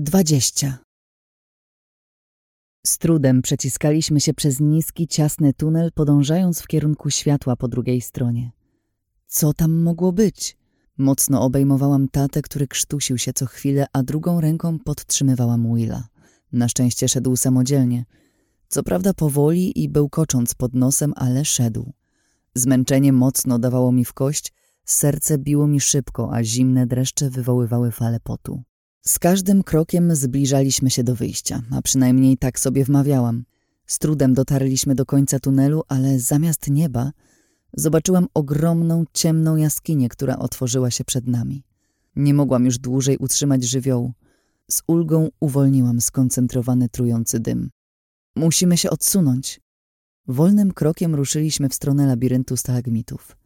Dwadzieścia. Z trudem przeciskaliśmy się przez niski, ciasny tunel, podążając w kierunku światła po drugiej stronie. Co tam mogło być? Mocno obejmowałam tatę, który krztusił się co chwilę, a drugą ręką podtrzymywałam Willa. Na szczęście szedł samodzielnie. Co prawda powoli i bełkocząc pod nosem, ale szedł. Zmęczenie mocno dawało mi w kość, serce biło mi szybko, a zimne dreszcze wywoływały fale potu. Z każdym krokiem zbliżaliśmy się do wyjścia, a przynajmniej tak sobie wmawiałam. Z trudem dotarliśmy do końca tunelu, ale zamiast nieba zobaczyłam ogromną, ciemną jaskinię, która otworzyła się przed nami. Nie mogłam już dłużej utrzymać żywiołu. Z ulgą uwolniłam skoncentrowany, trujący dym. Musimy się odsunąć. Wolnym krokiem ruszyliśmy w stronę labiryntu stalagmitów.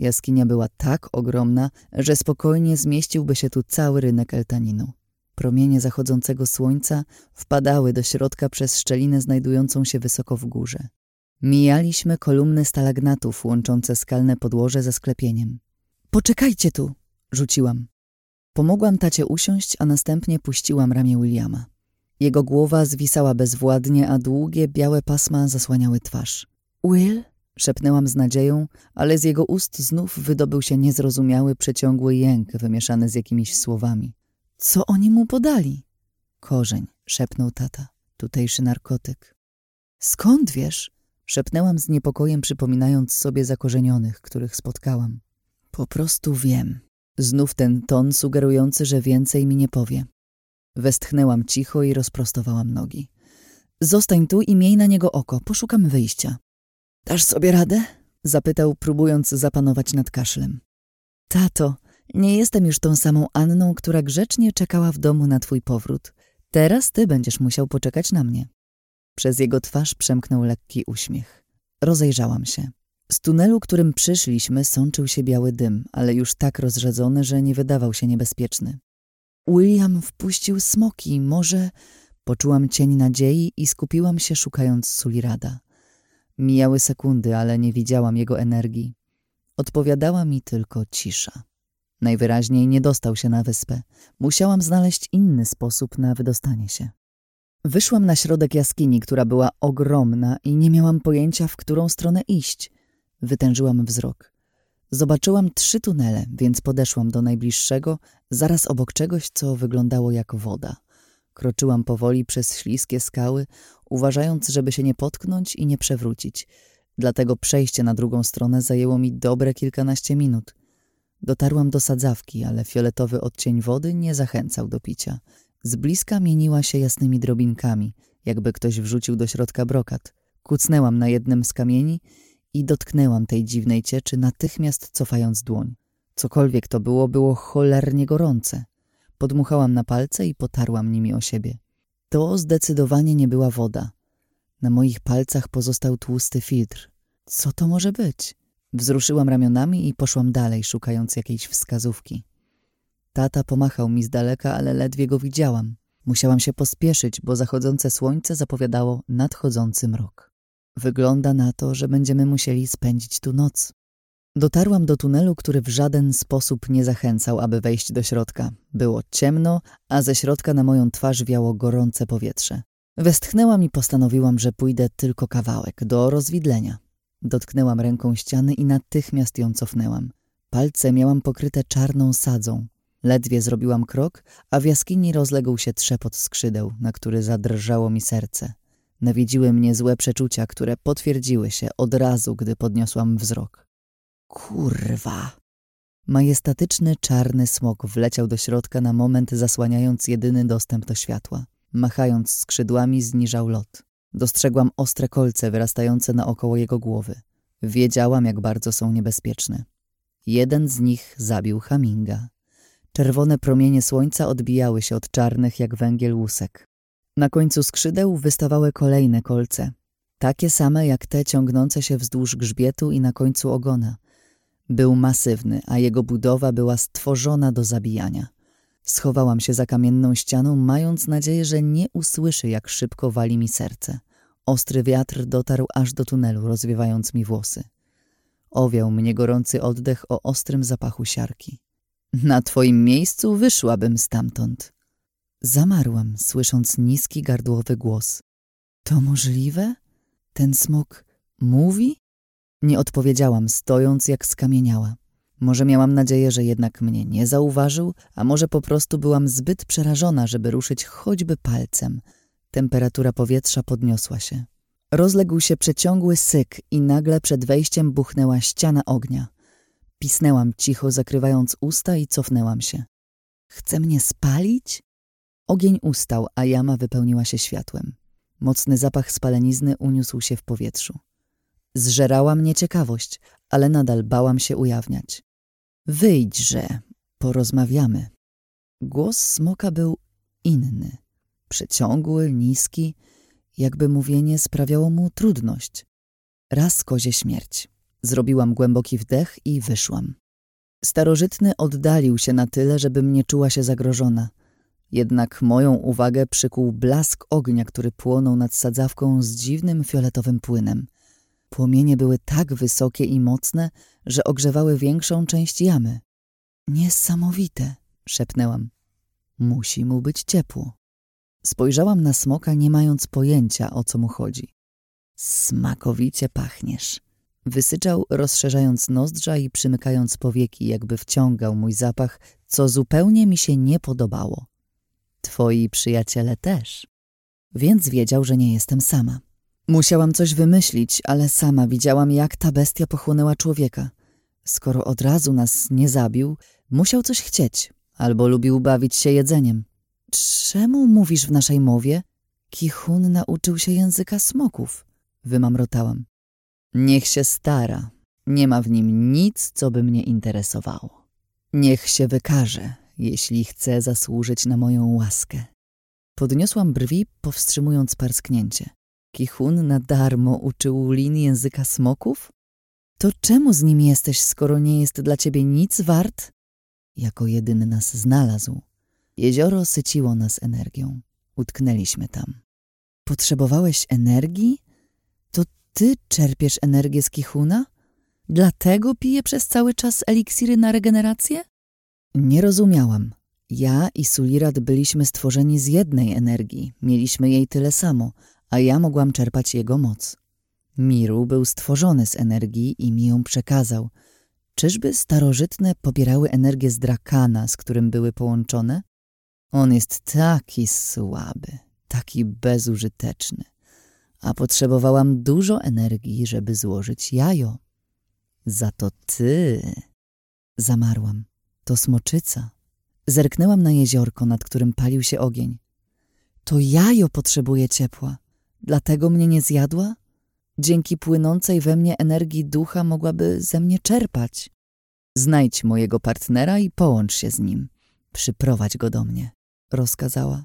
Jaskinia była tak ogromna, że spokojnie zmieściłby się tu cały rynek eltaninu. Promienie zachodzącego słońca wpadały do środka przez szczelinę znajdującą się wysoko w górze. Mijaliśmy kolumny stalagnatów łączące skalne podłoże ze sklepieniem. Poczekajcie tu, rzuciłam. Pomogłam tacie usiąść, a następnie puściłam ramię Williama. Jego głowa zwisała bezwładnie, a długie, białe pasma zasłaniały twarz. Will? Szepnęłam z nadzieją, ale z jego ust znów wydobył się niezrozumiały, przeciągły jęk wymieszany z jakimiś słowami. Co oni mu podali? Korzeń, szepnął tata. Tutejszy narkotyk. Skąd wiesz? Szepnęłam z niepokojem, przypominając sobie zakorzenionych, których spotkałam. Po prostu wiem. Znów ten ton sugerujący, że więcej mi nie powie. Westchnęłam cicho i rozprostowałam nogi. Zostań tu i miej na niego oko, poszukam wyjścia. Dasz sobie radę? Zapytał, próbując zapanować nad kaszlem. Tato, nie jestem już tą samą Anną, która grzecznie czekała w domu na twój powrót. Teraz ty będziesz musiał poczekać na mnie. Przez jego twarz przemknął lekki uśmiech. Rozejrzałam się. Z tunelu, którym przyszliśmy, sączył się biały dym, ale już tak rozrzedzony, że nie wydawał się niebezpieczny. William wpuścił smoki, może... Poczułam cień nadziei i skupiłam się szukając Sulirada. Mijały sekundy, ale nie widziałam jego energii. Odpowiadała mi tylko cisza. Najwyraźniej nie dostał się na wyspę. Musiałam znaleźć inny sposób na wydostanie się. Wyszłam na środek jaskini, która była ogromna i nie miałam pojęcia, w którą stronę iść. Wytężyłam wzrok. Zobaczyłam trzy tunele, więc podeszłam do najbliższego, zaraz obok czegoś, co wyglądało jak woda. Kroczyłam powoli przez śliskie skały, uważając, żeby się nie potknąć i nie przewrócić. Dlatego przejście na drugą stronę zajęło mi dobre kilkanaście minut. Dotarłam do sadzawki, ale fioletowy odcień wody nie zachęcał do picia. Z bliska mieniła się jasnymi drobinkami, jakby ktoś wrzucił do środka brokat. Kucnęłam na jednym z kamieni i dotknęłam tej dziwnej cieczy, natychmiast cofając dłoń. Cokolwiek to było, było cholernie gorące. Podmuchałam na palce i potarłam nimi o siebie. To zdecydowanie nie była woda. Na moich palcach pozostał tłusty filtr. Co to może być? Wzruszyłam ramionami i poszłam dalej, szukając jakiejś wskazówki. Tata pomachał mi z daleka, ale ledwie go widziałam. Musiałam się pospieszyć, bo zachodzące słońce zapowiadało nadchodzący mrok. Wygląda na to, że będziemy musieli spędzić tu noc. Dotarłam do tunelu, który w żaden sposób nie zachęcał, aby wejść do środka. Było ciemno, a ze środka na moją twarz wiało gorące powietrze. Westchnęłam i postanowiłam, że pójdę tylko kawałek, do rozwidlenia. Dotknęłam ręką ściany i natychmiast ją cofnęłam. Palce miałam pokryte czarną sadzą. Ledwie zrobiłam krok, a w jaskini rozległ się trzepot skrzydeł, na który zadrżało mi serce. Nawiedziły mnie złe przeczucia, które potwierdziły się od razu, gdy podniosłam wzrok. Kurwa! Majestatyczny czarny smok wleciał do środka na moment, zasłaniając jedyny dostęp do światła. Machając skrzydłami, zniżał lot. Dostrzegłam ostre kolce wyrastające naokoło jego głowy. Wiedziałam, jak bardzo są niebezpieczne. Jeden z nich zabił Haminga. Czerwone promienie słońca odbijały się od czarnych jak węgiel łusek. Na końcu skrzydeł wystawały kolejne kolce, takie same jak te ciągnące się wzdłuż grzbietu i na końcu ogona. Był masywny, a jego budowa była stworzona do zabijania. Schowałam się za kamienną ścianą, mając nadzieję, że nie usłyszy, jak szybko wali mi serce. Ostry wiatr dotarł aż do tunelu, rozwiewając mi włosy. Owiał mnie gorący oddech o ostrym zapachu siarki. Na twoim miejscu wyszłabym stamtąd. Zamarłam, słysząc niski, gardłowy głos. To możliwe? Ten smok mówi? Nie odpowiedziałam, stojąc jak skamieniała. Może miałam nadzieję, że jednak mnie nie zauważył, a może po prostu byłam zbyt przerażona, żeby ruszyć choćby palcem. Temperatura powietrza podniosła się. Rozległ się przeciągły syk i nagle przed wejściem buchnęła ściana ognia. Pisnęłam cicho, zakrywając usta i cofnęłam się. Chce mnie spalić? Ogień ustał, a jama wypełniła się światłem. Mocny zapach spalenizny uniósł się w powietrzu. Zżerała mnie ciekawość, ale nadal bałam się ujawniać. Wyjdźże, porozmawiamy. Głos smoka był inny. Przeciągły, niski, jakby mówienie sprawiało mu trudność. Raz kozie śmierć. Zrobiłam głęboki wdech i wyszłam. Starożytny oddalił się na tyle, żebym nie czuła się zagrożona. Jednak moją uwagę przykuł blask ognia, który płonął nad sadzawką z dziwnym fioletowym płynem. Płomienie były tak wysokie i mocne, że ogrzewały większą część jamy. Niesamowite, szepnęłam. Musi mu być ciepło. Spojrzałam na smoka, nie mając pojęcia, o co mu chodzi. Smakowicie pachniesz. Wysyczał, rozszerzając nozdrza i przymykając powieki, jakby wciągał mój zapach, co zupełnie mi się nie podobało. Twoi przyjaciele też. Więc wiedział, że nie jestem sama. Musiałam coś wymyślić, ale sama widziałam, jak ta bestia pochłonęła człowieka. Skoro od razu nas nie zabił, musiał coś chcieć, albo lubił bawić się jedzeniem. Czemu mówisz w naszej mowie? Kichun nauczył się języka smoków, wymamrotałam. Niech się stara. Nie ma w nim nic, co by mnie interesowało. Niech się wykaże, jeśli chce zasłużyć na moją łaskę. Podniosłam brwi, powstrzymując parsknięcie. Kichun na darmo uczył Lin języka smoków? To czemu z nim jesteś, skoro nie jest dla ciebie nic wart? Jako jedyny nas znalazł. Jezioro syciło nas energią. Utknęliśmy tam. Potrzebowałeś energii? To ty czerpiesz energię z Kichuna? Dlatego piję przez cały czas eliksiry na regenerację? Nie rozumiałam. Ja i Sulirat byliśmy stworzeni z jednej energii, mieliśmy jej tyle samo, a ja mogłam czerpać jego moc. Miru był stworzony z energii i mi ją przekazał. Czyżby starożytne pobierały energię z drakana, z którym były połączone? On jest taki słaby, taki bezużyteczny, a potrzebowałam dużo energii, żeby złożyć jajo. Za to ty... Zamarłam. To smoczyca. Zerknęłam na jeziorko, nad którym palił się ogień. To jajo potrzebuje ciepła. Dlatego mnie nie zjadła? Dzięki płynącej we mnie energii ducha mogłaby ze mnie czerpać. Znajdź mojego partnera i połącz się z nim. Przyprowadź go do mnie, rozkazała.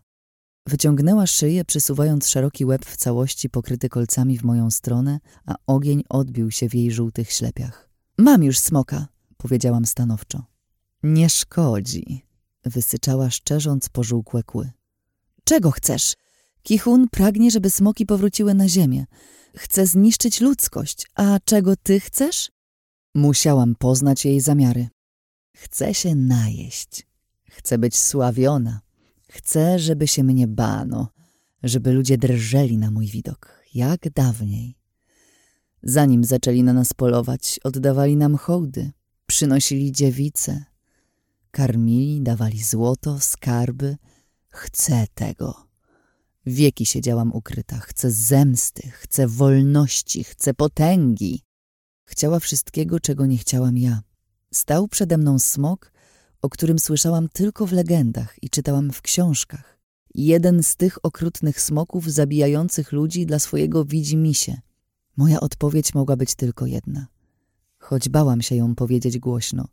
Wyciągnęła szyję, przysuwając szeroki łeb w całości pokryty kolcami w moją stronę, a ogień odbił się w jej żółtych ślepiach. Mam już smoka, powiedziałam stanowczo. Nie szkodzi, wysyczała szczerząc pożółkłe kły. Czego chcesz? Kichun pragnie, żeby smoki powróciły na ziemię. Chce zniszczyć ludzkość. A czego ty chcesz? Musiałam poznać jej zamiary. Chcę się najeść. Chcę być sławiona. Chcę, żeby się mnie bano, żeby ludzie drżeli na mój widok, jak dawniej. Zanim zaczęli na nas polować, oddawali nam hołdy, przynosili dziewice, karmili, dawali złoto, skarby. Chcę tego. Wieki siedziałam ukryta. Chcę zemsty, chcę wolności, chcę potęgi. Chciała wszystkiego, czego nie chciałam ja. Stał przede mną smok, o którym słyszałam tylko w legendach i czytałam w książkach. Jeden z tych okrutnych smoków zabijających ludzi dla swojego widzimisię. Moja odpowiedź mogła być tylko jedna. Choć bałam się ją powiedzieć głośno.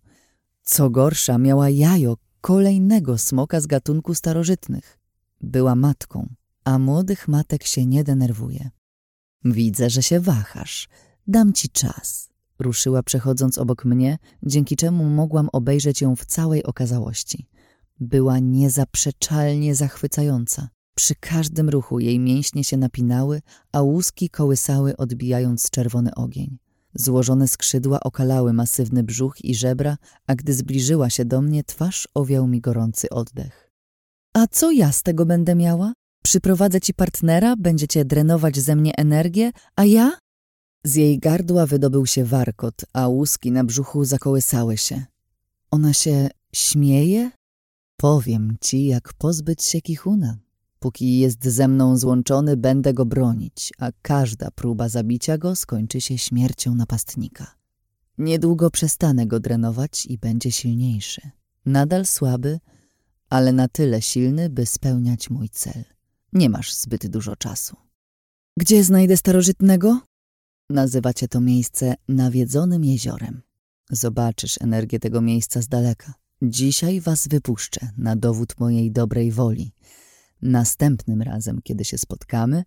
Co gorsza, miała jajo kolejnego smoka z gatunku starożytnych. Była matką a młodych matek się nie denerwuje. Widzę, że się wahasz. Dam ci czas. Ruszyła przechodząc obok mnie, dzięki czemu mogłam obejrzeć ją w całej okazałości. Była niezaprzeczalnie zachwycająca. Przy każdym ruchu jej mięśnie się napinały, a łuski kołysały, odbijając czerwony ogień. Złożone skrzydła okalały masywny brzuch i żebra, a gdy zbliżyła się do mnie, twarz owiał mi gorący oddech. A co ja z tego będę miała? Przyprowadzę ci partnera, będziecie drenować ze mnie energię, a ja? Z jej gardła wydobył się warkot, a łuski na brzuchu zakołysały się. Ona się śmieje? Powiem ci, jak pozbyć się kichuna. Póki jest ze mną złączony, będę go bronić, a każda próba zabicia go skończy się śmiercią napastnika. Niedługo przestanę go drenować i będzie silniejszy. Nadal słaby, ale na tyle silny, by spełniać mój cel. Nie masz zbyt dużo czasu. Gdzie znajdę starożytnego? Nazywacie to miejsce nawiedzonym jeziorem. Zobaczysz energię tego miejsca z daleka. Dzisiaj was wypuszczę na dowód mojej dobrej woli. Następnym razem, kiedy się spotkamy,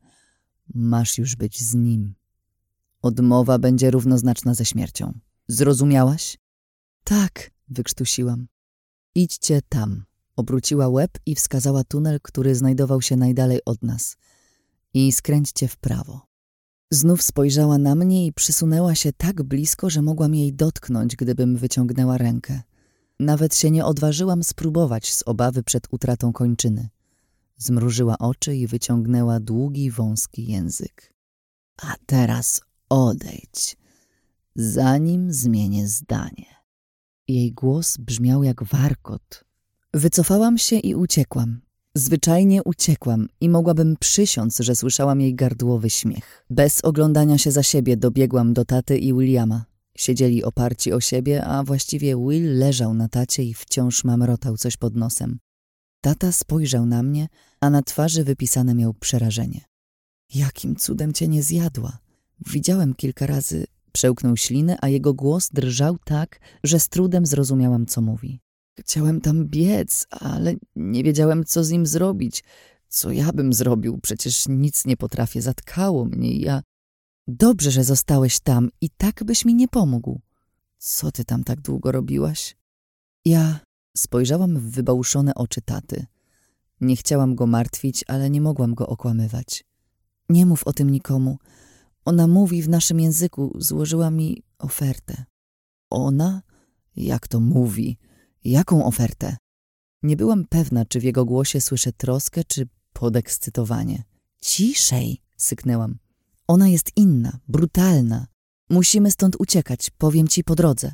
masz już być z nim. Odmowa będzie równoznaczna ze śmiercią. Zrozumiałaś? Tak, wykrztusiłam. Idźcie tam. Obróciła łeb i wskazała tunel, który znajdował się najdalej od nas. I skręćcie w prawo. Znów spojrzała na mnie i przysunęła się tak blisko, że mogłam jej dotknąć, gdybym wyciągnęła rękę. Nawet się nie odważyłam spróbować z obawy przed utratą kończyny. Zmrużyła oczy i wyciągnęła długi, wąski język. A teraz odejdź, zanim zmienię zdanie. Jej głos brzmiał jak warkot. Wycofałam się i uciekłam. Zwyczajnie uciekłam i mogłabym przysiąc, że słyszałam jej gardłowy śmiech. Bez oglądania się za siebie dobiegłam do taty i Williama. Siedzieli oparci o siebie, a właściwie Will leżał na tacie i wciąż mamrotał coś pod nosem. Tata spojrzał na mnie, a na twarzy wypisane miał przerażenie. Jakim cudem cię nie zjadła? Widziałem kilka razy, przełknął ślinę, a jego głos drżał tak, że z trudem zrozumiałam, co mówi. Chciałem tam biec, ale nie wiedziałem, co z nim zrobić. Co ja bym zrobił? Przecież nic nie potrafię, zatkało mnie i ja... Dobrze, że zostałeś tam i tak byś mi nie pomógł. Co ty tam tak długo robiłaś? Ja spojrzałam w wybałuszone oczy taty. Nie chciałam go martwić, ale nie mogłam go okłamywać. Nie mów o tym nikomu. Ona mówi w naszym języku, złożyła mi ofertę. Ona? Jak to mówi? Jaką ofertę? Nie byłam pewna, czy w jego głosie słyszę troskę, czy podekscytowanie. Ciszej, syknęłam. Ona jest inna, brutalna. Musimy stąd uciekać, powiem ci po drodze.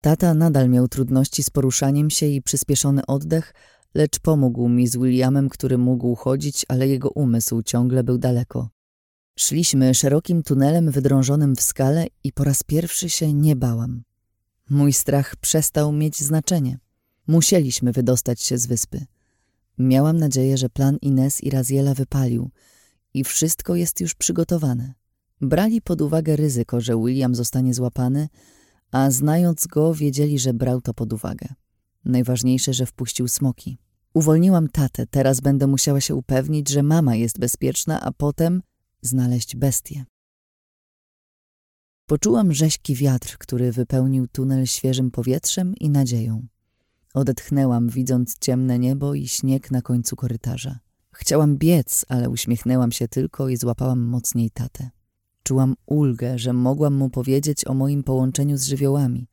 Tata nadal miał trudności z poruszaniem się i przyspieszony oddech, lecz pomógł mi z Williamem, który mógł chodzić, ale jego umysł ciągle był daleko. Szliśmy szerokim tunelem wydrążonym w skale i po raz pierwszy się nie bałam. Mój strach przestał mieć znaczenie. Musieliśmy wydostać się z wyspy. Miałam nadzieję, że plan Ines i Raziela wypalił i wszystko jest już przygotowane. Brali pod uwagę ryzyko, że William zostanie złapany, a znając go, wiedzieli, że brał to pod uwagę. Najważniejsze, że wpuścił smoki. Uwolniłam tatę, teraz będę musiała się upewnić, że mama jest bezpieczna, a potem znaleźć bestię. Poczułam rześki wiatr, który wypełnił tunel świeżym powietrzem i nadzieją. Odetchnęłam, widząc ciemne niebo i śnieg na końcu korytarza. Chciałam biec, ale uśmiechnęłam się tylko i złapałam mocniej tatę. Czułam ulgę, że mogłam mu powiedzieć o moim połączeniu z żywiołami,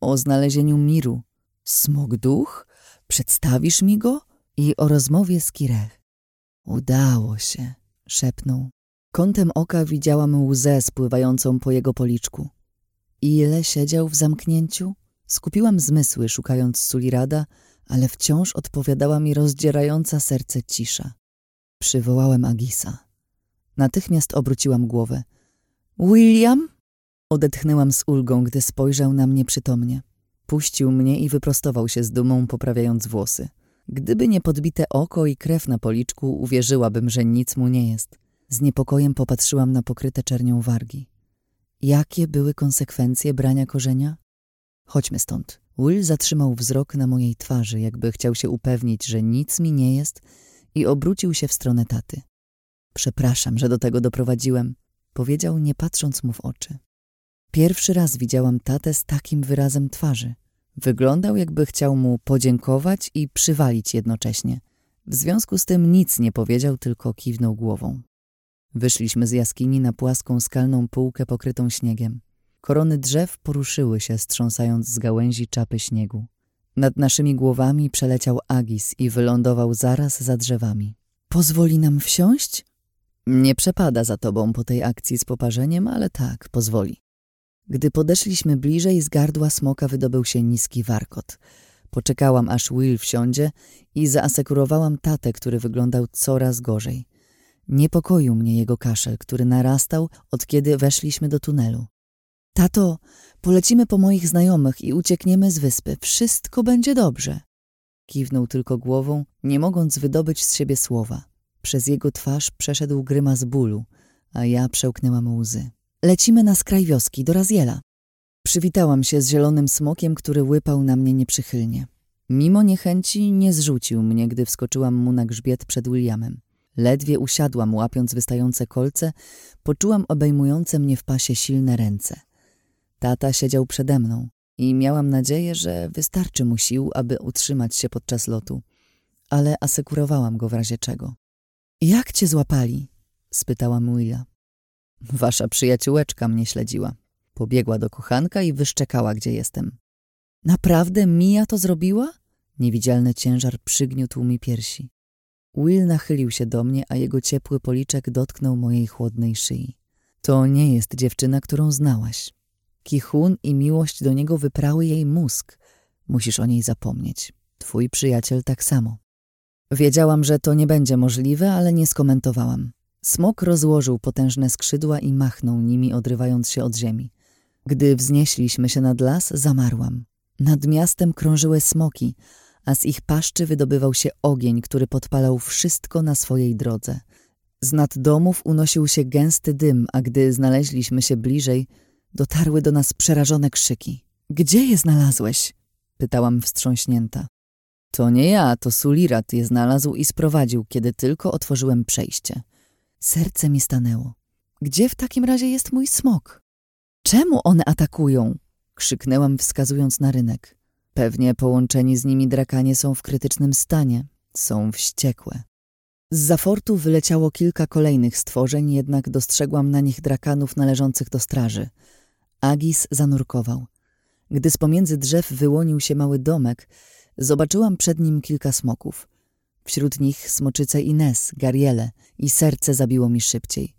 o znalezieniu miru. Smog duch? Przedstawisz mi go? I o rozmowie z Kirech. Udało się, szepnął. Kątem oka widziałam łzę spływającą po jego policzku. Ile siedział w zamknięciu? Skupiłam zmysły, szukając Sulirada, ale wciąż odpowiadała mi rozdzierająca serce cisza. Przywołałem Agisa. Natychmiast obróciłam głowę. William? Odetchnęłam z ulgą, gdy spojrzał na mnie przytomnie. Puścił mnie i wyprostował się z dumą, poprawiając włosy. Gdyby nie podbite oko i krew na policzku, uwierzyłabym, że nic mu nie jest. Z niepokojem popatrzyłam na pokryte czernią wargi. Jakie były konsekwencje brania korzenia? Chodźmy stąd. Will zatrzymał wzrok na mojej twarzy, jakby chciał się upewnić, że nic mi nie jest i obrócił się w stronę taty. Przepraszam, że do tego doprowadziłem, powiedział, nie patrząc mu w oczy. Pierwszy raz widziałam tatę z takim wyrazem twarzy. Wyglądał, jakby chciał mu podziękować i przywalić jednocześnie. W związku z tym nic nie powiedział, tylko kiwnął głową. Wyszliśmy z jaskini na płaską skalną półkę pokrytą śniegiem. Korony drzew poruszyły się, strząsając z gałęzi czapy śniegu. Nad naszymi głowami przeleciał Agis i wylądował zaraz za drzewami. Pozwoli nam wsiąść? Nie przepada za tobą po tej akcji z poparzeniem, ale tak, pozwoli. Gdy podeszliśmy bliżej, z gardła smoka wydobył się niski warkot. Poczekałam, aż Will wsiądzie i zaasekurowałam tatę, który wyglądał coraz gorzej. Niepokoił mnie jego kaszel, który narastał, od kiedy weszliśmy do tunelu. Tato, polecimy po moich znajomych i uciekniemy z wyspy. Wszystko będzie dobrze. Kiwnął tylko głową, nie mogąc wydobyć z siebie słowa. Przez jego twarz przeszedł grymas bólu, a ja przełknęłam łzy. Lecimy na skraj wioski, do Raziela. Przywitałam się z zielonym smokiem, który łypał na mnie nieprzychylnie. Mimo niechęci nie zrzucił mnie, gdy wskoczyłam mu na grzbiet przed Williamem. Ledwie usiadłam, łapiąc wystające kolce, poczułam obejmujące mnie w pasie silne ręce. Tata siedział przede mną i miałam nadzieję, że wystarczy mu sił, aby utrzymać się podczas lotu, ale asekurowałam go w razie czego. Jak cię złapali? spytałam Willa. Wasza przyjaciółeczka mnie śledziła. Pobiegła do kochanka i wyszczekała, gdzie jestem. Naprawdę Mia to zrobiła? Niewidzialny ciężar przygniótł mi piersi. Will nachylił się do mnie, a jego ciepły policzek dotknął mojej chłodnej szyi. To nie jest dziewczyna, którą znałaś. Kichun i miłość do niego wyprały jej mózg. Musisz o niej zapomnieć. Twój przyjaciel tak samo. Wiedziałam, że to nie będzie możliwe, ale nie skomentowałam. Smok rozłożył potężne skrzydła i machnął nimi, odrywając się od ziemi. Gdy wznieśliśmy się nad las, zamarłam. Nad miastem krążyły smoki, a z ich paszczy wydobywał się ogień, który podpalał wszystko na swojej drodze. Z nad domów unosił się gęsty dym, a gdy znaleźliśmy się bliżej, dotarły do nas przerażone krzyki. Gdzie je znalazłeś? pytałam wstrząśnięta. To nie ja, to Sulirat je znalazł i sprowadził, kiedy tylko otworzyłem przejście. Serce mi stanęło. Gdzie w takim razie jest mój smok? Czemu one atakują? Krzyknęłam, wskazując na rynek. Pewnie połączeni z nimi drakanie są w krytycznym stanie. Są wściekłe. Z zafortu wyleciało kilka kolejnych stworzeń, jednak dostrzegłam na nich drakanów należących do straży. Agis zanurkował. Gdy z pomiędzy drzew wyłonił się mały domek, zobaczyłam przed nim kilka smoków. Wśród nich smoczyce Ines, Gariele i serce zabiło mi szybciej.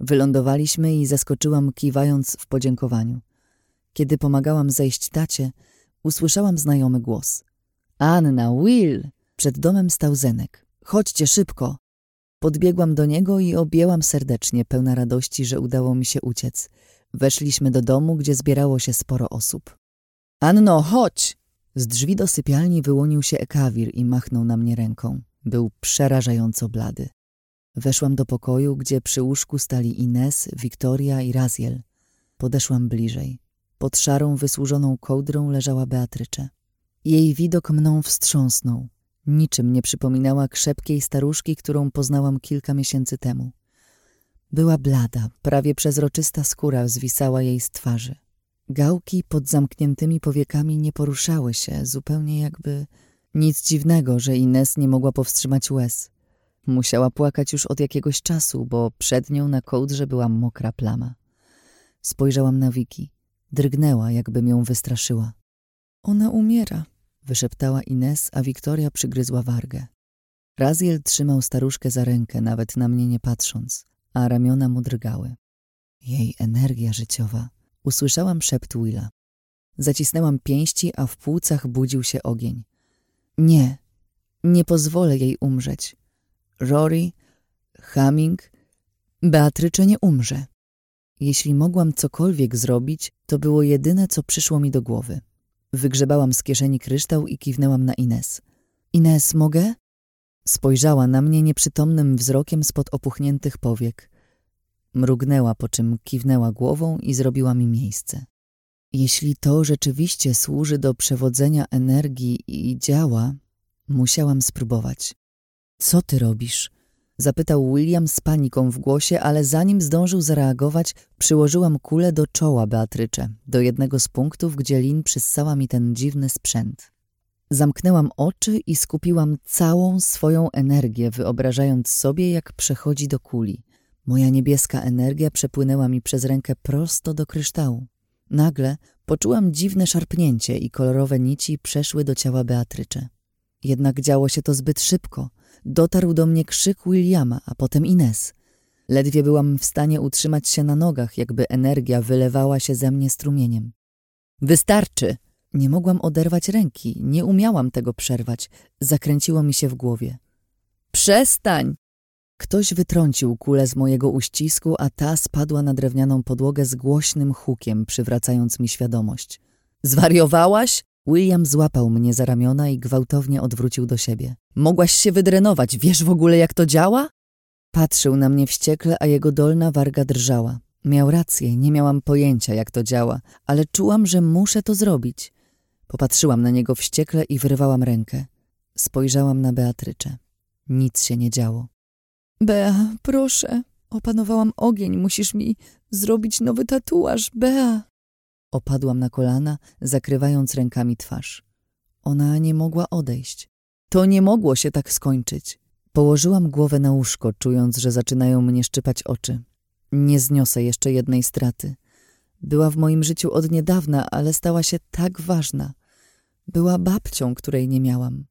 Wylądowaliśmy i zaskoczyłam kiwając w podziękowaniu. Kiedy pomagałam zejść tacie, usłyszałam znajomy głos. Anna, Will! Przed domem stał Zenek. Chodźcie szybko! Podbiegłam do niego i objęłam serdecznie, pełna radości, że udało mi się uciec. Weszliśmy do domu, gdzie zbierało się sporo osób. Anno, chodź! Z drzwi do sypialni wyłonił się Ekawir i machnął na mnie ręką. Był przerażająco blady. Weszłam do pokoju, gdzie przy łóżku stali Ines, Wiktoria i Raziel. Podeszłam bliżej. Pod szarą, wysłużoną kołdrą leżała Beatrycze. Jej widok mną wstrząsnął. Niczym nie przypominała krzepkiej staruszki, którą poznałam kilka miesięcy temu. Była blada, prawie przezroczysta skóra zwisała jej z twarzy. Gałki pod zamkniętymi powiekami nie poruszały się, zupełnie jakby... Nic dziwnego, że Ines nie mogła powstrzymać łez. Musiała płakać już od jakiegoś czasu, bo przed nią na kołdrze była mokra plama. Spojrzałam na Wiki. Drgnęła, jakbym ją wystraszyła. Ona umiera, wyszeptała Ines, a Wiktoria przygryzła wargę. Raziel trzymał staruszkę za rękę, nawet na mnie nie patrząc, a ramiona mu drgały. Jej energia życiowa. Usłyszałam szept Willa. Zacisnęłam pięści, a w płucach budził się ogień. Nie, nie pozwolę jej umrzeć. Rory, Hamming, Beatrycze nie umrze. Jeśli mogłam cokolwiek zrobić, to było jedyne, co przyszło mi do głowy. Wygrzebałam z kieszeni kryształ i kiwnęłam na Ines. Ines, mogę? Spojrzała na mnie nieprzytomnym wzrokiem spod opuchniętych powiek. Mrugnęła, po czym kiwnęła głową i zrobiła mi miejsce. Jeśli to rzeczywiście służy do przewodzenia energii i działa, musiałam spróbować. Co ty robisz? Zapytał William z paniką w głosie, ale zanim zdążył zareagować, przyłożyłam kulę do czoła Beatrycze, do jednego z punktów, gdzie Lin przyssała mi ten dziwny sprzęt. Zamknęłam oczy i skupiłam całą swoją energię, wyobrażając sobie, jak przechodzi do kuli. Moja niebieska energia przepłynęła mi przez rękę prosto do kryształu. Nagle Poczułam dziwne szarpnięcie i kolorowe nici przeszły do ciała Beatrycze. Jednak działo się to zbyt szybko. Dotarł do mnie krzyk Williama, a potem Ines. Ledwie byłam w stanie utrzymać się na nogach, jakby energia wylewała się ze mnie strumieniem. Wystarczy! Nie mogłam oderwać ręki, nie umiałam tego przerwać. Zakręciło mi się w głowie. Przestań! Ktoś wytrącił kulę z mojego uścisku, a ta spadła na drewnianą podłogę z głośnym hukiem, przywracając mi świadomość. Zwariowałaś? William złapał mnie za ramiona i gwałtownie odwrócił do siebie. Mogłaś się wydrenować, wiesz w ogóle jak to działa? Patrzył na mnie wściekle, a jego dolna warga drżała. Miał rację, nie miałam pojęcia jak to działa, ale czułam, że muszę to zrobić. Popatrzyłam na niego wściekle i wyrwałam rękę. Spojrzałam na Beatrycze. Nic się nie działo. Bea, proszę. Opanowałam ogień, musisz mi zrobić nowy tatuaż, Bea. Opadłam na kolana, zakrywając rękami twarz. Ona nie mogła odejść. To nie mogło się tak skończyć. Położyłam głowę na łóżko, czując, że zaczynają mnie szczypać oczy. Nie zniosę jeszcze jednej straty. Była w moim życiu od niedawna, ale stała się tak ważna. Była babcią, której nie miałam.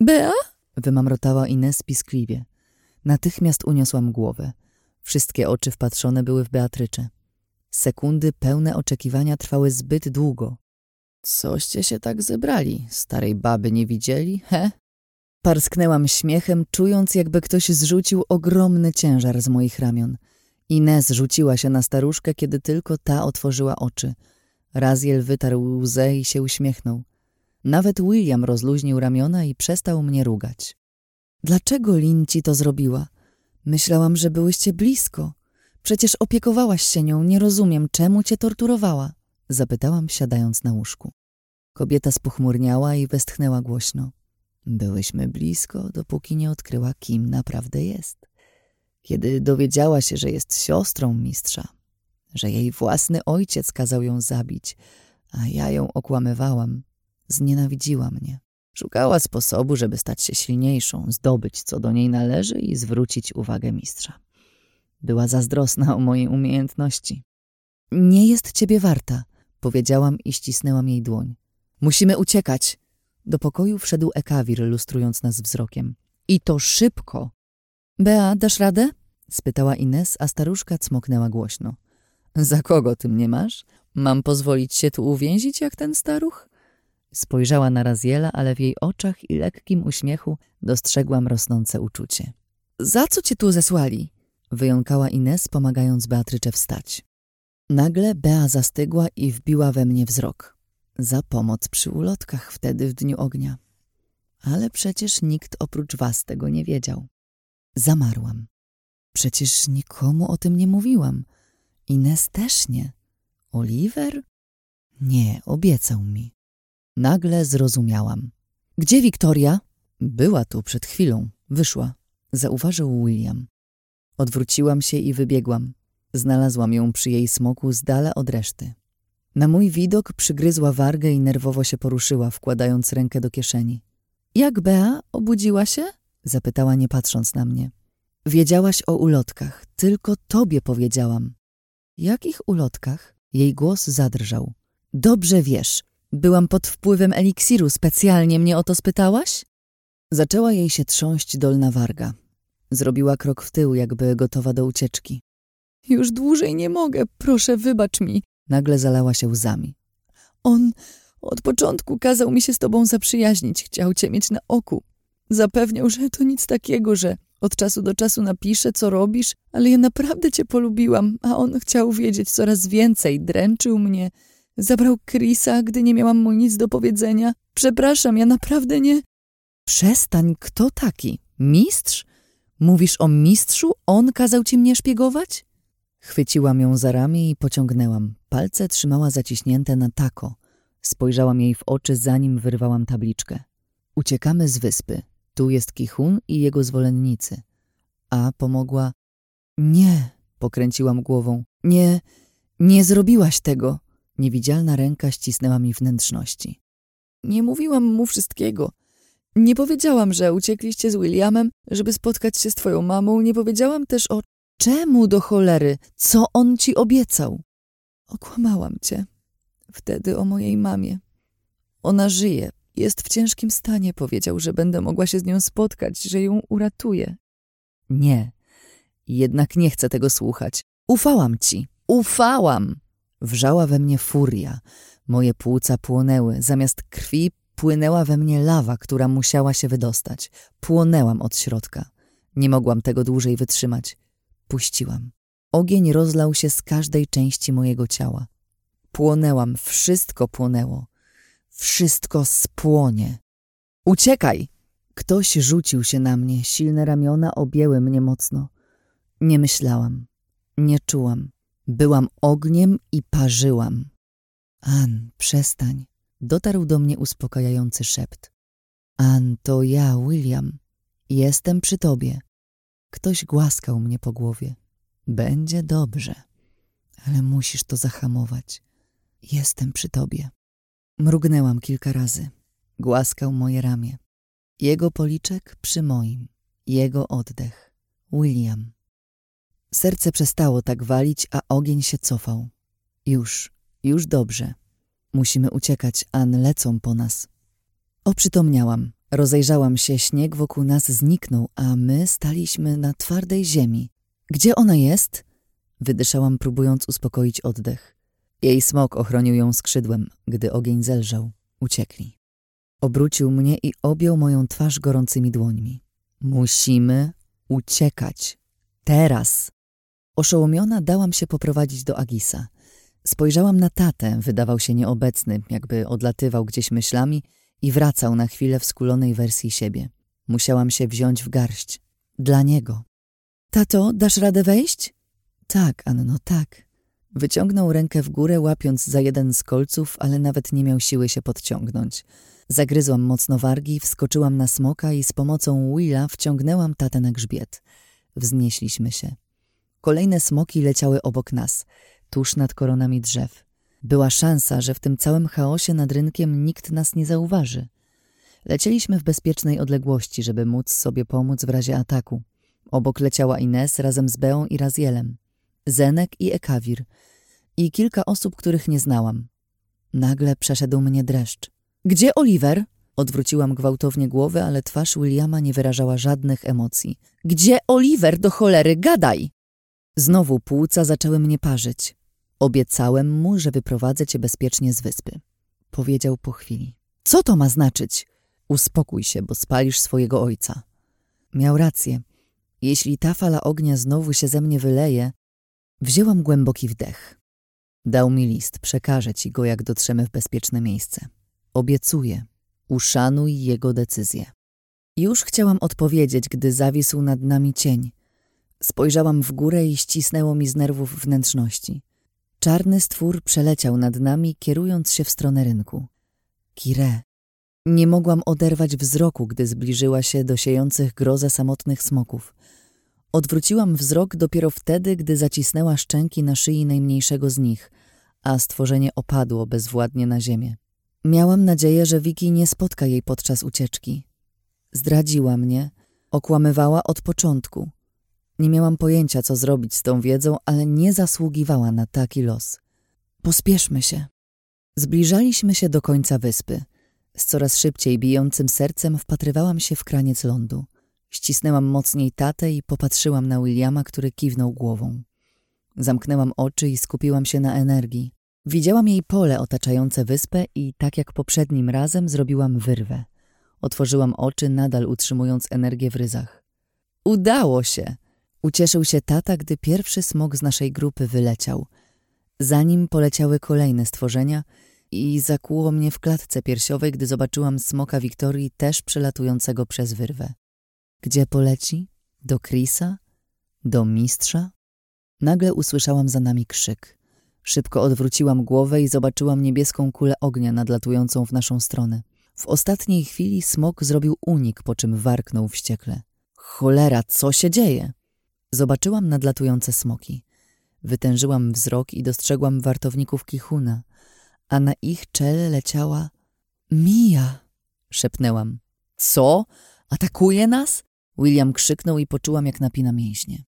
Bea? Wymamrotała Ines piskliwie. Natychmiast uniosłam głowę. Wszystkie oczy wpatrzone były w Beatrycze. Sekundy pełne oczekiwania trwały zbyt długo. Coście się tak zebrali? Starej baby nie widzieli, he? Parsknęłam śmiechem, czując jakby ktoś zrzucił ogromny ciężar z moich ramion. Ines rzuciła się na staruszkę, kiedy tylko ta otworzyła oczy. Raziel wytarł łzę i się uśmiechnął. Nawet William rozluźnił ramiona i przestał mnie rugać. Dlaczego Lin ci to zrobiła? Myślałam, że byłyście blisko. Przecież opiekowałaś się nią, nie rozumiem, czemu cię torturowała? Zapytałam, siadając na łóżku. Kobieta spuchmurniała i westchnęła głośno. Byłyśmy blisko, dopóki nie odkryła, kim naprawdę jest. Kiedy dowiedziała się, że jest siostrą mistrza, że jej własny ojciec kazał ją zabić, a ja ją okłamywałam, znienawidziła mnie. Szukała sposobu, żeby stać się silniejszą, zdobyć co do niej należy i zwrócić uwagę mistrza. Była zazdrosna o moje umiejętności. Nie jest ciebie warta, powiedziałam i ścisnęłam jej dłoń. Musimy uciekać. Do pokoju wszedł Ekawir, lustrując nas wzrokiem. I to szybko. Bea, dasz radę? spytała Ines, a staruszka cmoknęła głośno. Za kogo ty mnie masz? Mam pozwolić się tu uwięzić jak ten staruch? Spojrzała na Raziela, ale w jej oczach i lekkim uśmiechu dostrzegłam rosnące uczucie. Za co cię tu zesłali? Wyjąkała Ines, pomagając Beatrycze wstać. Nagle Bea zastygła i wbiła we mnie wzrok. Za pomoc przy ulotkach wtedy w dniu ognia. Ale przecież nikt oprócz was tego nie wiedział. Zamarłam. Przecież nikomu o tym nie mówiłam. Ines też nie. Oliver? Nie, obiecał mi. Nagle zrozumiałam. Gdzie Wiktoria? Była tu przed chwilą. Wyszła. Zauważył William. Odwróciłam się i wybiegłam. Znalazłam ją przy jej smoku z dala od reszty. Na mój widok przygryzła wargę i nerwowo się poruszyła, wkładając rękę do kieszeni. Jak Bea? Obudziła się? Zapytała, nie patrząc na mnie. Wiedziałaś o ulotkach. Tylko tobie powiedziałam. Jakich ulotkach? Jej głos zadrżał. Dobrze wiesz. Byłam pod wpływem eliksiru. Specjalnie mnie o to spytałaś? Zaczęła jej się trząść dolna warga. Zrobiła krok w tył, jakby gotowa do ucieczki. Już dłużej nie mogę, proszę wybacz mi. Nagle zalała się łzami. On od początku kazał mi się z tobą zaprzyjaźnić, chciał cię mieć na oku. Zapewniał, że to nic takiego, że od czasu do czasu napiszę, co robisz, ale ja naprawdę cię polubiłam, a on chciał wiedzieć coraz więcej, dręczył mnie. Zabrał Krisa, gdy nie miałam mu nic do powiedzenia. Przepraszam, ja naprawdę nie... Przestań, kto taki? Mistrz? Mówisz o mistrzu? On kazał ci mnie szpiegować? Chwyciłam ją za ramię i pociągnęłam. Palce trzymała zaciśnięte na tako. Spojrzałam jej w oczy, zanim wyrwałam tabliczkę. Uciekamy z wyspy. Tu jest Kichun i jego zwolennicy. A pomogła... Nie, pokręciłam głową. Nie, nie zrobiłaś tego. Niewidzialna ręka ścisnęła mi wnętrzności. Nie mówiłam mu wszystkiego. Nie powiedziałam, że uciekliście z Williamem, żeby spotkać się z twoją mamą. Nie powiedziałam też o czemu do cholery, co on ci obiecał. Okłamałam cię. Wtedy o mojej mamie. Ona żyje, jest w ciężkim stanie. Powiedział, że będę mogła się z nią spotkać, że ją uratuję. Nie, jednak nie chcę tego słuchać. Ufałam ci, ufałam! Wrzała we mnie furia. Moje płuca płonęły. Zamiast krwi płynęła we mnie lawa, która musiała się wydostać. Płonęłam od środka. Nie mogłam tego dłużej wytrzymać. Puściłam. Ogień rozlał się z każdej części mojego ciała. Płonęłam, wszystko płonęło. Wszystko spłonie. Uciekaj! Ktoś rzucił się na mnie, silne ramiona objęły mnie mocno. Nie myślałam, nie czułam. Byłam ogniem i parzyłam. An, przestań. Dotarł do mnie uspokajający szept. An, to ja, William. Jestem przy tobie. Ktoś głaskał mnie po głowie. Będzie dobrze, ale musisz to zahamować. Jestem przy tobie. Mrugnęłam kilka razy. Głaskał moje ramię. Jego policzek przy moim. Jego oddech. William. Serce przestało tak walić, a ogień się cofał. Już, już dobrze. Musimy uciekać, An lecą po nas. Oprzytomniałam. Rozejrzałam się, śnieg wokół nas zniknął, a my staliśmy na twardej ziemi. Gdzie ona jest? Wydyszałam, próbując uspokoić oddech. Jej smok ochronił ją skrzydłem. Gdy ogień zelżał, uciekli. Obrócił mnie i objął moją twarz gorącymi dłońmi. Musimy uciekać. Teraz! Oszołomiona dałam się poprowadzić do Agisa. Spojrzałam na tatę, wydawał się nieobecny, jakby odlatywał gdzieś myślami i wracał na chwilę w skulonej wersji siebie. Musiałam się wziąć w garść. Dla niego. Tato, dasz radę wejść? Tak, Anno, tak. Wyciągnął rękę w górę, łapiąc za jeden z kolców, ale nawet nie miał siły się podciągnąć. Zagryzłam mocno wargi, wskoczyłam na smoka i z pomocą Willa wciągnęłam tatę na grzbiet. Wznieśliśmy się. Kolejne smoki leciały obok nas, tuż nad koronami drzew. Była szansa, że w tym całym chaosie nad rynkiem nikt nas nie zauważy. Lecieliśmy w bezpiecznej odległości, żeby móc sobie pomóc w razie ataku. Obok leciała Ines razem z Beą i Razielem, Zenek i Ekawir i kilka osób, których nie znałam. Nagle przeszedł mnie dreszcz. Gdzie Oliver? Odwróciłam gwałtownie głowę, ale twarz Williama nie wyrażała żadnych emocji. Gdzie Oliver do cholery? Gadaj! Znowu płuca zaczęły mnie parzyć. Obiecałem mu, że wyprowadzę cię bezpiecznie z wyspy. Powiedział po chwili. Co to ma znaczyć? Uspokój się, bo spalisz swojego ojca. Miał rację. Jeśli ta fala ognia znowu się ze mnie wyleje, wzięłam głęboki wdech. Dał mi list, przekażę ci go, jak dotrzemy w bezpieczne miejsce. Obiecuję, uszanuj jego decyzję. Już chciałam odpowiedzieć, gdy zawisł nad nami cień. Spojrzałam w górę i ścisnęło mi z nerwów wnętrzności. Czarny stwór przeleciał nad nami, kierując się w stronę rynku. Kire. Nie mogłam oderwać wzroku, gdy zbliżyła się do siejących grozę samotnych smoków. Odwróciłam wzrok dopiero wtedy, gdy zacisnęła szczęki na szyi najmniejszego z nich, a stworzenie opadło bezwładnie na ziemię. Miałam nadzieję, że Wiki nie spotka jej podczas ucieczki. Zdradziła mnie, okłamywała od początku. Nie miałam pojęcia, co zrobić z tą wiedzą, ale nie zasługiwała na taki los. Pospieszmy się. Zbliżaliśmy się do końca wyspy. Z coraz szybciej bijącym sercem wpatrywałam się w kraniec lądu. Ścisnęłam mocniej tatę i popatrzyłam na Williama, który kiwnął głową. Zamknęłam oczy i skupiłam się na energii. Widziałam jej pole otaczające wyspę i tak jak poprzednim razem zrobiłam wyrwę. Otworzyłam oczy, nadal utrzymując energię w ryzach. Udało się! Ucieszył się tata, gdy pierwszy smok z naszej grupy wyleciał. Za nim poleciały kolejne stworzenia i zakłuło mnie w klatce piersiowej, gdy zobaczyłam smoka Wiktorii też przelatującego przez wyrwę. Gdzie poleci? Do Krisa? Do mistrza? Nagle usłyszałam za nami krzyk. Szybko odwróciłam głowę i zobaczyłam niebieską kulę ognia nadlatującą w naszą stronę. W ostatniej chwili smok zrobił unik, po czym warknął wściekle. Cholera, co się dzieje? Zobaczyłam nadlatujące smoki. Wytężyłam wzrok i dostrzegłam wartowników Kichuna, a na ich czele leciała... Mija! szepnęłam. Co? Atakuje nas? William krzyknął i poczułam, jak napina mięśnie.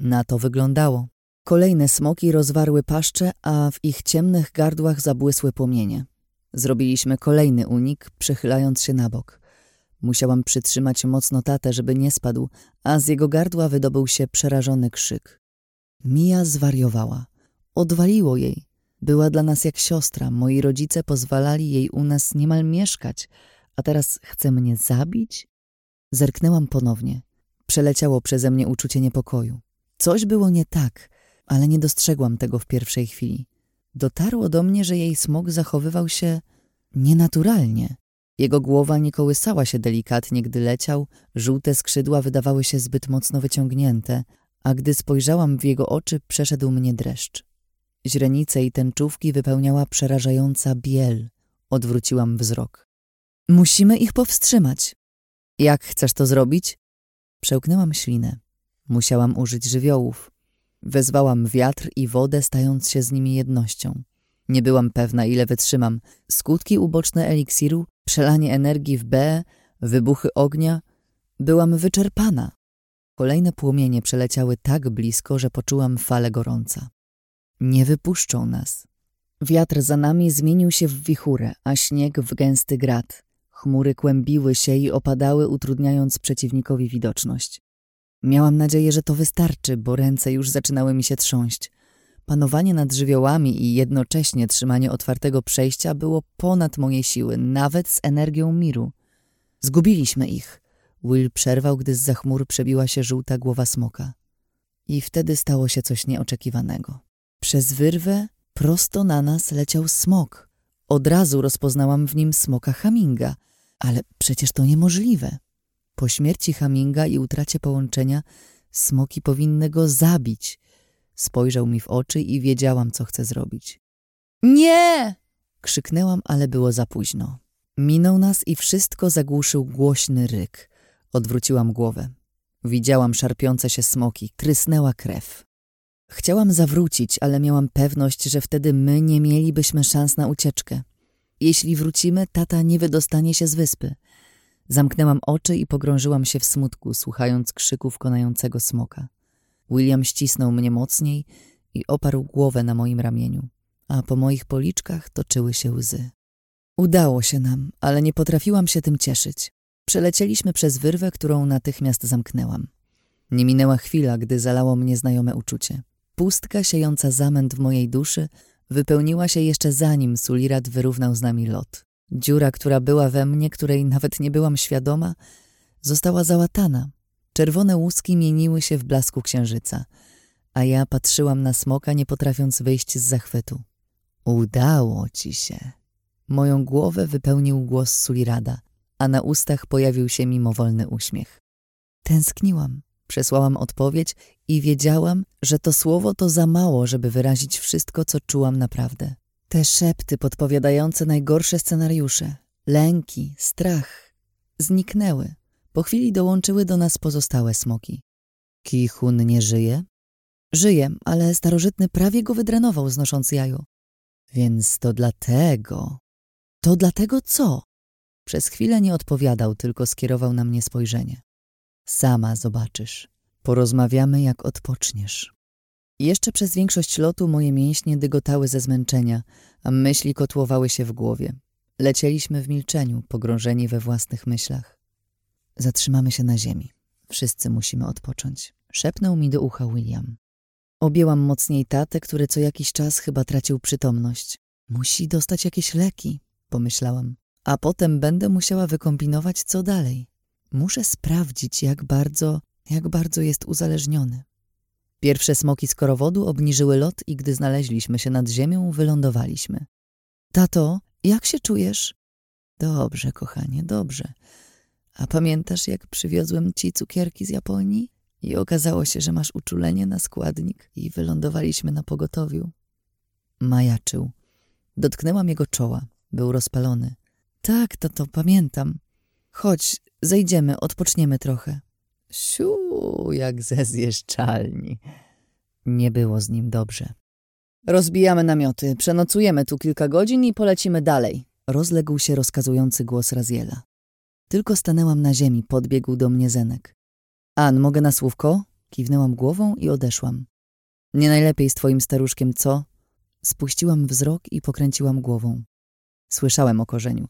Na to wyglądało. Kolejne smoki rozwarły paszcze, a w ich ciemnych gardłach zabłysły płomienie. Zrobiliśmy kolejny unik, przechylając się na bok. Musiałam przytrzymać mocno tatę, żeby nie spadł, a z jego gardła wydobył się przerażony krzyk. Mia zwariowała. Odwaliło jej. Była dla nas jak siostra. Moi rodzice pozwalali jej u nas niemal mieszkać, a teraz chce mnie zabić? Zerknęłam ponownie. Przeleciało przeze mnie uczucie niepokoju. Coś było nie tak, ale nie dostrzegłam tego w pierwszej chwili. Dotarło do mnie, że jej smok zachowywał się nienaturalnie. Jego głowa nie kołysała się delikatnie, gdy leciał, żółte skrzydła wydawały się zbyt mocno wyciągnięte, a gdy spojrzałam w jego oczy, przeszedł mnie dreszcz. Źrenice i tęczówki wypełniała przerażająca biel. Odwróciłam wzrok. Musimy ich powstrzymać. Jak chcesz to zrobić? Przełknęłam ślinę. Musiałam użyć żywiołów. Wezwałam wiatr i wodę, stając się z nimi jednością. Nie byłam pewna, ile wytrzymam. Skutki uboczne eliksiru, przelanie energii w B, wybuchy ognia. Byłam wyczerpana. Kolejne płomienie przeleciały tak blisko, że poczułam falę gorąca. Nie wypuszczą nas. Wiatr za nami zmienił się w wichurę, a śnieg w gęsty grad. Chmury kłębiły się i opadały, utrudniając przeciwnikowi widoczność. Miałam nadzieję, że to wystarczy, bo ręce już zaczynały mi się trząść. Panowanie nad żywiołami i jednocześnie trzymanie otwartego przejścia było ponad moje siły, nawet z energią miru. Zgubiliśmy ich. Will przerwał, gdy z za chmur przebiła się żółta głowa smoka. I wtedy stało się coś nieoczekiwanego. Przez wyrwę prosto na nas leciał smok. Od razu rozpoznałam w nim smoka Haminga, ale przecież to niemożliwe. Po śmierci Haminga i utracie połączenia smoki powinny go zabić. Spojrzał mi w oczy i wiedziałam, co chce zrobić. Nie! Krzyknęłam, ale było za późno. Minął nas i wszystko zagłuszył głośny ryk. Odwróciłam głowę. Widziałam szarpiące się smoki, trysnęła krew. Chciałam zawrócić, ale miałam pewność, że wtedy my nie mielibyśmy szans na ucieczkę. Jeśli wrócimy, tata nie wydostanie się z wyspy. Zamknęłam oczy i pogrążyłam się w smutku, słuchając krzyków konającego smoka. William ścisnął mnie mocniej i oparł głowę na moim ramieniu, a po moich policzkach toczyły się łzy. Udało się nam, ale nie potrafiłam się tym cieszyć. Przelecieliśmy przez wyrwę, którą natychmiast zamknęłam. Nie minęła chwila, gdy zalało mnie znajome uczucie. Pustka siejąca zamęt w mojej duszy wypełniła się jeszcze zanim Sulirat wyrównał z nami lot. Dziura, która była we mnie, której nawet nie byłam świadoma, została załatana. Czerwone łuski mieniły się w blasku księżyca, a ja patrzyłam na smoka, nie potrafiąc wyjść z zachwytu. Udało ci się. Moją głowę wypełnił głos Sulirada, a na ustach pojawił się mimowolny uśmiech. Tęskniłam. Przesłałam odpowiedź i wiedziałam, że to słowo to za mało, żeby wyrazić wszystko, co czułam naprawdę. Te szepty podpowiadające najgorsze scenariusze, lęki, strach, zniknęły. Po chwili dołączyły do nas pozostałe smoki. Kichun nie żyje? Żyje, ale starożytny prawie go wydrenował, znosząc jajo. Więc to dlatego... To dlatego co? Przez chwilę nie odpowiadał, tylko skierował na mnie spojrzenie. Sama zobaczysz. Porozmawiamy, jak odpoczniesz. Jeszcze przez większość lotu moje mięśnie dygotały ze zmęczenia, a myśli kotłowały się w głowie. Lecieliśmy w milczeniu, pogrążeni we własnych myślach. Zatrzymamy się na ziemi. Wszyscy musimy odpocząć. Szepnął mi do ucha William. Objęłam mocniej tatę, który co jakiś czas chyba tracił przytomność. Musi dostać jakieś leki, pomyślałam. A potem będę musiała wykombinować, co dalej. Muszę sprawdzić, jak bardzo, jak bardzo jest uzależniony. Pierwsze smoki z korowodu obniżyły lot i gdy znaleźliśmy się nad ziemią, wylądowaliśmy. Tato, jak się czujesz? Dobrze, kochanie, dobrze. A pamiętasz, jak przywiozłem ci cukierki z Japonii? I okazało się, że masz uczulenie na składnik i wylądowaliśmy na pogotowiu. Majaczył. Dotknęłam jego czoła. Był rozpalony. Tak, to to pamiętam. Chodź, zejdziemy, odpoczniemy trochę. Siu, jak ze zjeżdżalni. Nie było z nim dobrze. Rozbijamy namioty, przenocujemy tu kilka godzin i polecimy dalej. Rozległ się rozkazujący głos Raziela. Tylko stanęłam na ziemi, podbiegł do mnie Zenek. An, mogę na słówko? Kiwnęłam głową i odeszłam. Nie najlepiej z twoim staruszkiem, co? Spuściłam wzrok i pokręciłam głową. Słyszałem o korzeniu.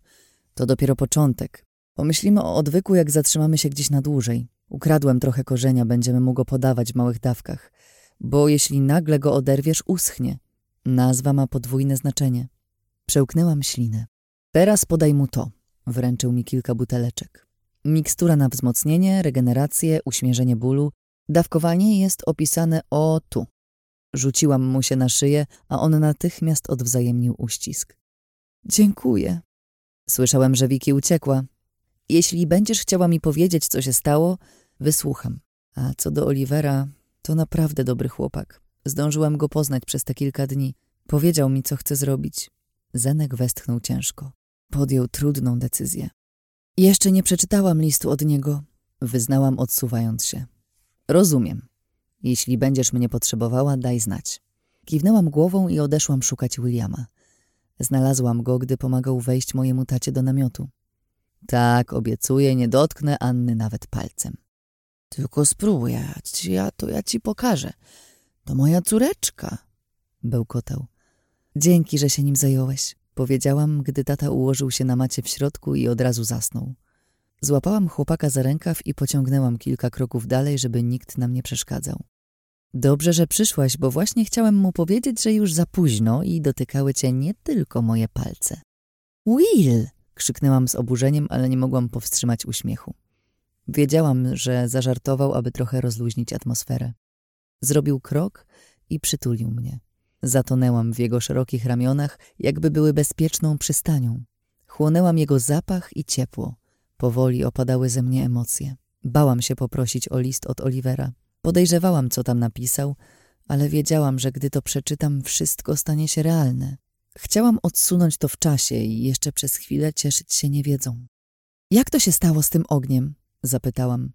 To dopiero początek. Pomyślimy o odwyku, jak zatrzymamy się gdzieś na dłużej. Ukradłem trochę korzenia, będziemy mu go podawać w małych dawkach. Bo jeśli nagle go oderwiesz, uschnie. Nazwa ma podwójne znaczenie. Przełknęłam ślinę. Teraz podaj mu to. Wręczył mi kilka buteleczek. Mikstura na wzmocnienie, regenerację, uśmierzenie bólu. Dawkowanie jest opisane o tu. Rzuciłam mu się na szyję, a on natychmiast odwzajemnił uścisk. Dziękuję. Słyszałem, że Wiki uciekła. Jeśli będziesz chciała mi powiedzieć, co się stało, wysłucham. A co do Olivera, to naprawdę dobry chłopak. Zdążyłam go poznać przez te kilka dni. Powiedział mi, co chce zrobić. Zenek westchnął ciężko. Podjął trudną decyzję. Jeszcze nie przeczytałam listu od niego, wyznałam odsuwając się. Rozumiem. Jeśli będziesz mnie potrzebowała, daj znać. Kiwnęłam głową i odeszłam szukać Williama. Znalazłam go, gdy pomagał wejść mojemu tacie do namiotu. Tak, obiecuję, nie dotknę Anny nawet palcem. Tylko spróbuj, ja, to ja ci pokażę. To moja córeczka, bełkotał. Dzięki, że się nim zająłeś, powiedziałam, gdy tata ułożył się na macie w środku i od razu zasnął. Złapałam chłopaka za rękaw i pociągnęłam kilka kroków dalej, żeby nikt nam nie przeszkadzał. Dobrze, że przyszłaś, bo właśnie chciałem mu powiedzieć, że już za późno i dotykały cię nie tylko moje palce. Will! krzyknęłam z oburzeniem, ale nie mogłam powstrzymać uśmiechu. Wiedziałam, że zażartował, aby trochę rozluźnić atmosferę. Zrobił krok i przytulił mnie. Zatonęłam w jego szerokich ramionach, jakby były bezpieczną przystanią. Chłonęłam jego zapach i ciepło. Powoli opadały ze mnie emocje. Bałam się poprosić o list od Olivera. Podejrzewałam, co tam napisał, ale wiedziałam, że gdy to przeczytam, wszystko stanie się realne. Chciałam odsunąć to w czasie i jeszcze przez chwilę cieszyć się niewiedzą. Jak to się stało z tym ogniem? Zapytałam.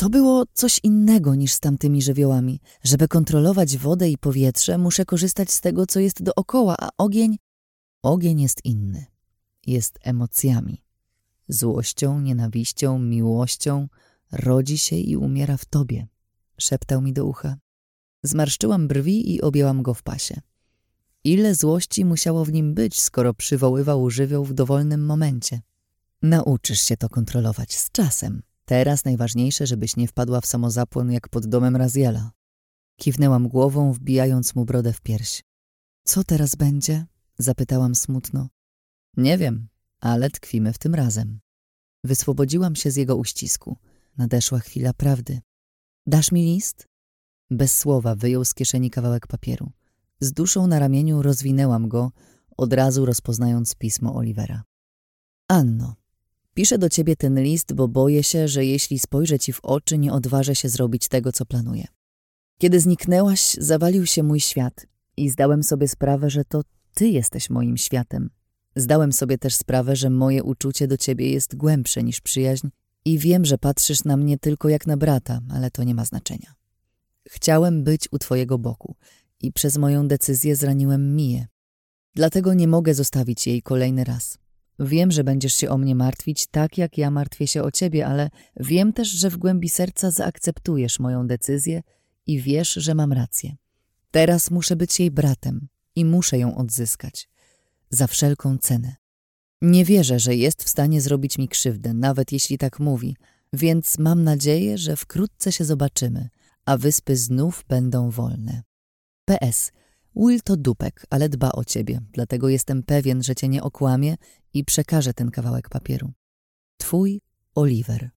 To było coś innego niż z tamtymi żywiołami. Żeby kontrolować wodę i powietrze, muszę korzystać z tego, co jest dookoła, a ogień... Ogień jest inny. Jest emocjami. Złością, nienawiścią, miłością rodzi się i umiera w tobie, szeptał mi do ucha. Zmarszczyłam brwi i objęłam go w pasie. Ile złości musiało w nim być, skoro przywoływał żywioł w dowolnym momencie? Nauczysz się to kontrolować z czasem. Teraz najważniejsze, żebyś nie wpadła w samozapłon jak pod domem Raziela. Kiwnęłam głową, wbijając mu brodę w pierś. Co teraz będzie? Zapytałam smutno. Nie wiem, ale tkwimy w tym razem. Wyswobodziłam się z jego uścisku. Nadeszła chwila prawdy. Dasz mi list? Bez słowa wyjął z kieszeni kawałek papieru. Z duszą na ramieniu rozwinęłam go, od razu rozpoznając pismo Olivera. Anno, piszę do ciebie ten list, bo boję się, że jeśli spojrzę ci w oczy, nie odważę się zrobić tego, co planuję. Kiedy zniknęłaś, zawalił się mój świat i zdałem sobie sprawę, że to ty jesteś moim światem. Zdałem sobie też sprawę, że moje uczucie do ciebie jest głębsze niż przyjaźń i wiem, że patrzysz na mnie tylko jak na brata, ale to nie ma znaczenia. Chciałem być u twojego boku i przez moją decyzję zraniłem Miję. Dlatego nie mogę zostawić jej kolejny raz. Wiem, że będziesz się o mnie martwić tak, jak ja martwię się o ciebie, ale wiem też, że w głębi serca zaakceptujesz moją decyzję i wiesz, że mam rację. Teraz muszę być jej bratem i muszę ją odzyskać. Za wszelką cenę. Nie wierzę, że jest w stanie zrobić mi krzywdę, nawet jeśli tak mówi, więc mam nadzieję, że wkrótce się zobaczymy, a wyspy znów będą wolne. PS. Will to dupek, ale dba o ciebie, dlatego jestem pewien, że cię nie okłamie i przekaże ten kawałek papieru. Twój Oliver.